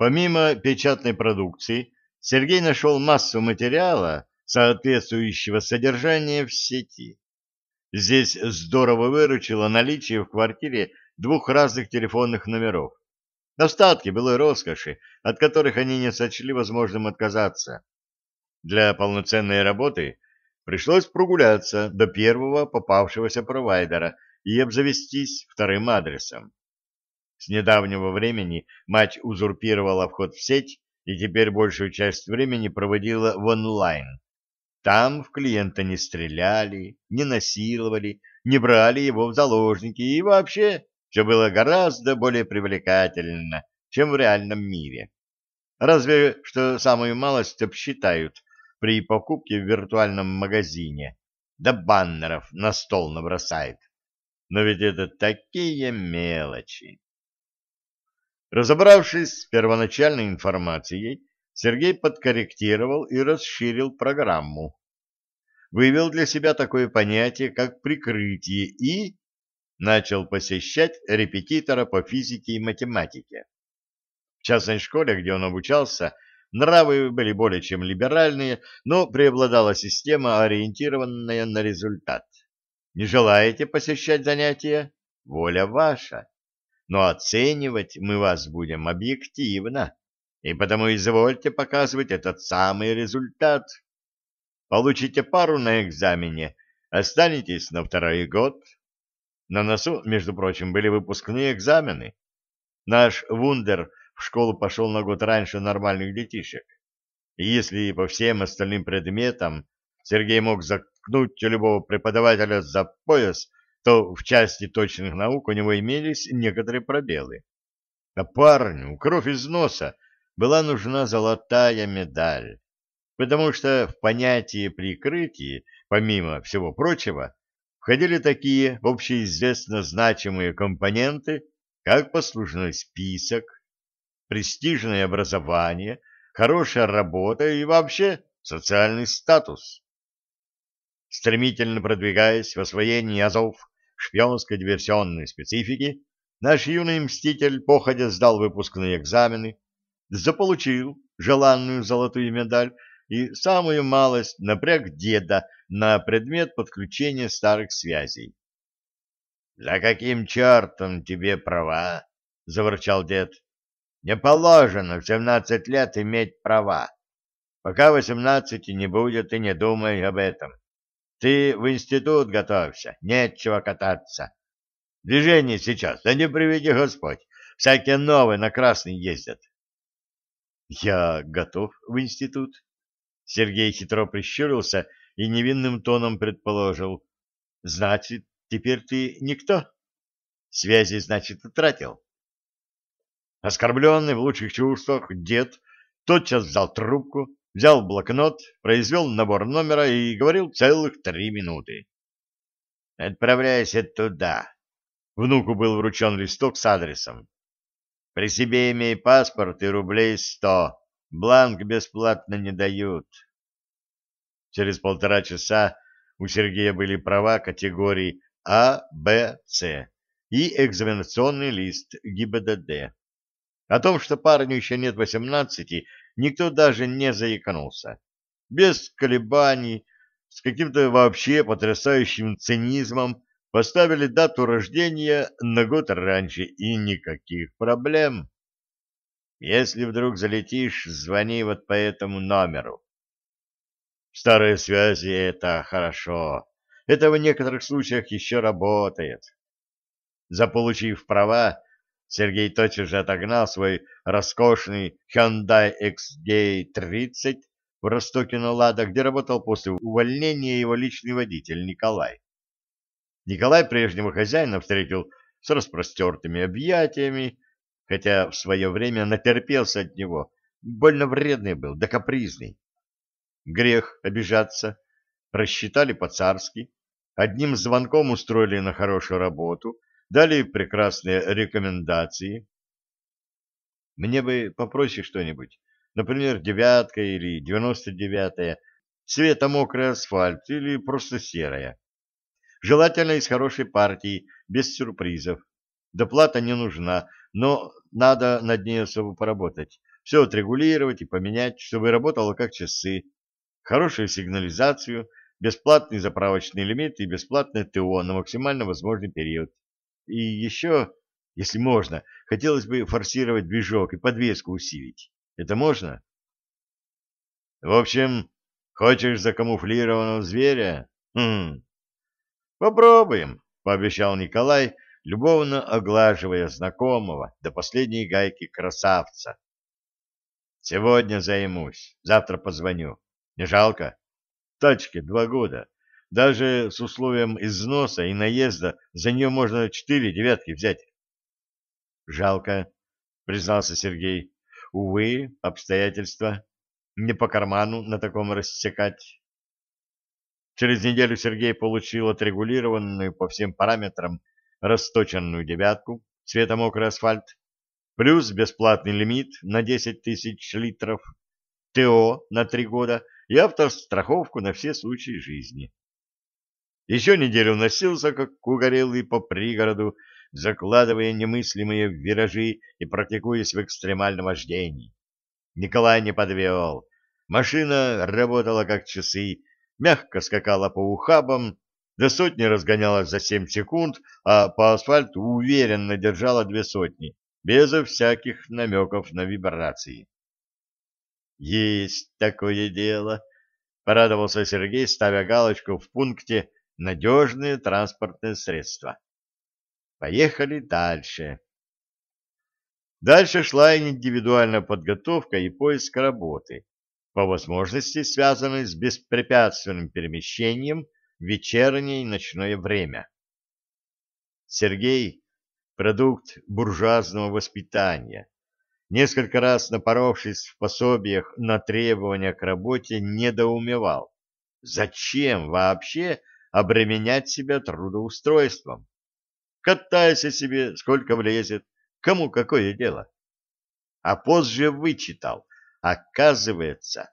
Помимо печатной продукции, Сергей нашел массу материала, соответствующего содержанию в сети. Здесь здорово выручило наличие в квартире двух разных телефонных номеров. Остатки былой роскоши, от которых они не сочли возможным отказаться. Для полноценной работы пришлось прогуляться до первого попавшегося провайдера и обзавестись вторым адресом. С недавнего времени мать узурпировала вход в сеть и теперь большую часть времени проводила в онлайн. Там в клиента не стреляли, не насиловали, не брали его в заложники и вообще все было гораздо более привлекательно, чем в реальном мире. Разве что самую малость обсчитают при покупке в виртуальном магазине, да баннеров на стол набросает. Но ведь это такие мелочи. Разобравшись с первоначальной информацией, Сергей подкорректировал и расширил программу. Вывел для себя такое понятие, как прикрытие, и начал посещать репетитора по физике и математике. В частной школе, где он обучался, нравы были более чем либеральные, но преобладала система, ориентированная на результат. Не желаете посещать занятия? Воля ваша но оценивать мы вас будем объективно, и потому извольте показывать этот самый результат. Получите пару на экзамене, останетесь на второй год. На носу, между прочим, были выпускные экзамены. Наш Вундер в школу пошел на год раньше нормальных детишек. И если по всем остальным предметам Сергей мог заткнуть любого преподавателя за пояс, то в части точных наук у него имелись некоторые пробелы. А парню кровь из носа была нужна золотая медаль, потому что в понятие прикрытия, помимо всего прочего, входили такие общеизвестно значимые компоненты, как послужной список, престижное образование, хорошая работа и вообще социальный статус. Стремительно продвигаясь в освоении азов шпионской диверсионной специфики, наш юный мститель походя сдал выпускные экзамены, заполучил желанную золотую медаль и самую малость напряг деда на предмет подключения старых связей. — За каким чертом тебе права? — заворчал дед. — Не положено в семнадцать лет иметь права. Пока восемнадцати не будет, и не думай об этом. Ты в институт готовься, нечего кататься. Движение сейчас, да не приведи Господь. Всякие новые на красный ездят. Я готов в институт. Сергей хитро прищурился и невинным тоном предположил. Значит, теперь ты никто? Связи, значит, утратил. Оскорбленный в лучших чувствах дед тотчас взял трубку, взял блокнот, произвел набор номера и говорил целых три минуты. «Отправляйся туда». Внуку был вручен листок с адресом. «При себе имей паспорт и рублей сто. Бланк бесплатно не дают». Через полтора часа у Сергея были права категории А, Б, С и экзаменационный лист ГИБДД. О том, что парню еще нет восемнадцати, никто даже не заикнулся. Без колебаний, с каким-то вообще потрясающим цинизмом поставили дату рождения на год раньше, и никаких проблем. Если вдруг залетишь, звони вот по этому номеру. Старые связи — это хорошо. Это в некоторых случаях еще работает. Заполучив права, Сергей тотчас же отогнал свой роскошный Hyundai XJ30 в Ростоке-на-Лада, где работал после увольнения его личный водитель Николай. Николай прежнего хозяина встретил с распростертыми объятиями, хотя в свое время натерпелся от него, больно вредный был, да капризный. Грех обижаться, просчитали по-царски, одним звонком устроили на хорошую работу — дали прекрасные рекомендации. Мне бы попроще что-нибудь, например, девятка или девяносто девятая, цвета мокрый асфальт или просто серая. Желательно из хорошей партии, без сюрпризов. Доплата не нужна, но надо над ней особо поработать. Все отрегулировать и поменять, чтобы работало как часы. Хорошую сигнализацию, бесплатный заправочный лимит и бесплатное ТО на максимально возможный период. И еще, если можно, хотелось бы форсировать движок и подвеску усилить. Это можно? В общем, хочешь закамуфлированного зверя? Хм. Попробуем, пообещал Николай, любовно оглаживая знакомого до последней гайки красавца. Сегодня займусь, завтра позвоню. Не жалко? Тачке два года. Даже с условием износа и наезда за нее можно четыре девятки взять. Жалко, признался Сергей. Увы, обстоятельства. Не по карману на таком рассекать. Через неделю Сергей получил отрегулированную по всем параметрам расточенную девятку цвета мокрый асфальт, плюс бесплатный лимит на 10 тысяч литров, ТО на три года и автостраховку на все случаи жизни. Еще неделю носился, как угорелый по пригороду, закладывая немыслимые виражи и практикуясь в экстремальном вождении. Николай не подвел. Машина работала как часы, мягко скакала по ухабам, до сотни разгонялась за семь секунд, а по асфальту уверенно держала две сотни, безо всяких намеков на вибрации. «Есть такое дело», — порадовался Сергей, ставя галочку в пункте «Надежные транспортные средства». «Поехали дальше». Дальше шла индивидуальная подготовка и поиск работы, по возможности связанной с беспрепятственным перемещением в вечернее и ночное время. Сергей — продукт буржуазного воспитания, несколько раз напоровшись в пособиях на требования к работе, недоумевал, зачем вообще обременять себя трудоустройством? Катайся себе, сколько влезет, Кому какое дело? А позже вычитал. Оказывается,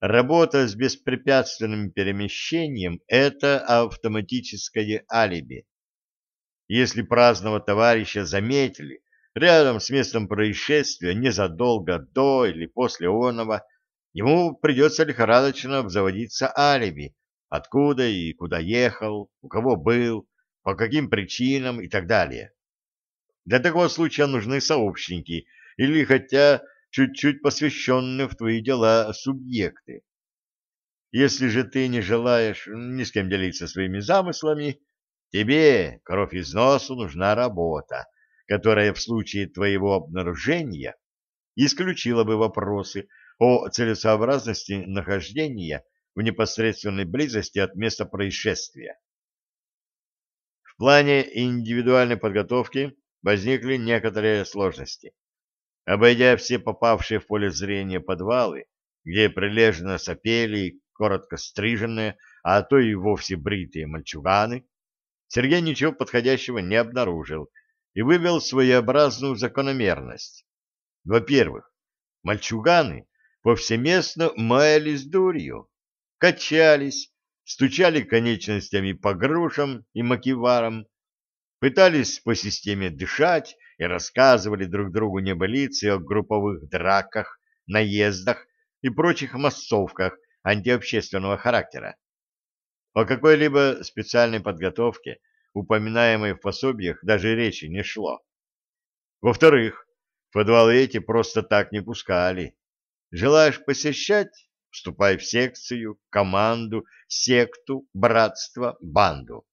работа с беспрепятственным перемещением — это автоматическое алиби. Если праздного товарища заметили рядом с местом происшествия незадолго до или после оного, ему придется лихорадочно обзаводиться алиби, откуда и куда ехал, у кого был, по каким причинам и так далее. Для такого случая нужны сообщники или хотя чуть-чуть посвященные в твои дела субъекты. Если же ты не желаешь ни с кем делиться своими замыслами, тебе, кровь из носу, нужна работа, которая в случае твоего обнаружения исключила бы вопросы о целесообразности нахождения в непосредственной близости от места происшествия. В плане индивидуальной подготовки возникли некоторые сложности. Обойдя все попавшие в поле зрения подвалы, где прилежно сопели коротко стриженные, а то и вовсе бритые мальчуганы, Сергей ничего подходящего не обнаружил и вывел своеобразную закономерность. Во-первых, мальчуганы повсеместно маялись дурью, качались, стучали конечностями по грушам и макиварам, пытались по системе дышать и рассказывали друг другу небылицы о групповых драках, наездах и прочих массовках антиобщественного характера. О какой-либо специальной подготовке, упоминаемой в пособиях, даже речи не шло. Во-вторых, подвалы эти просто так не пускали. Желаешь посещать? Вступай в секцию, команду, секту, братство, банду.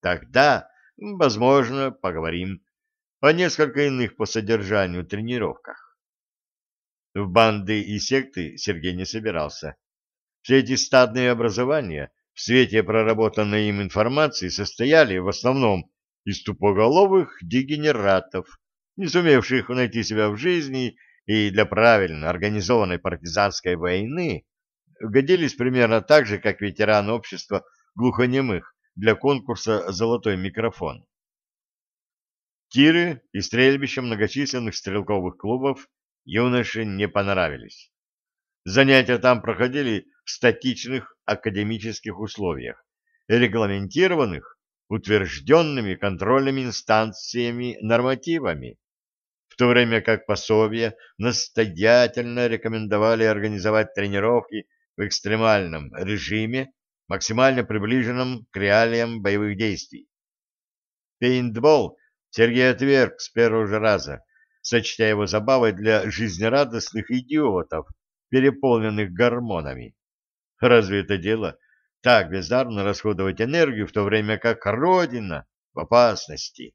Тогда Возможно, поговорим о несколько иных по содержанию тренировках. В банды и секты Сергей не собирался. Все эти стадные образования в свете проработанной им информации состояли в основном из тупоголовых дегенератов, не сумевших найти себя в жизни и для правильно организованной партизанской войны годились примерно так же, как ветераны общества глухонемых для конкурса «Золотой микрофон». Тиры и стрельбища многочисленных стрелковых клубов юноше не понравились. Занятия там проходили в статичных академических условиях, регламентированных утвержденными контрольными инстанциями нормативами. В то время как пособия настоятельно рекомендовали организовать тренировки в экстремальном режиме, максимально приближенном к реалиям боевых действий. Пейнтбол Сергей отверг с первого же раза, сочтя его забавой для жизнерадостных идиотов, переполненных гормонами. Разве это дело так бездарно расходовать энергию, в то время как Родина в опасности?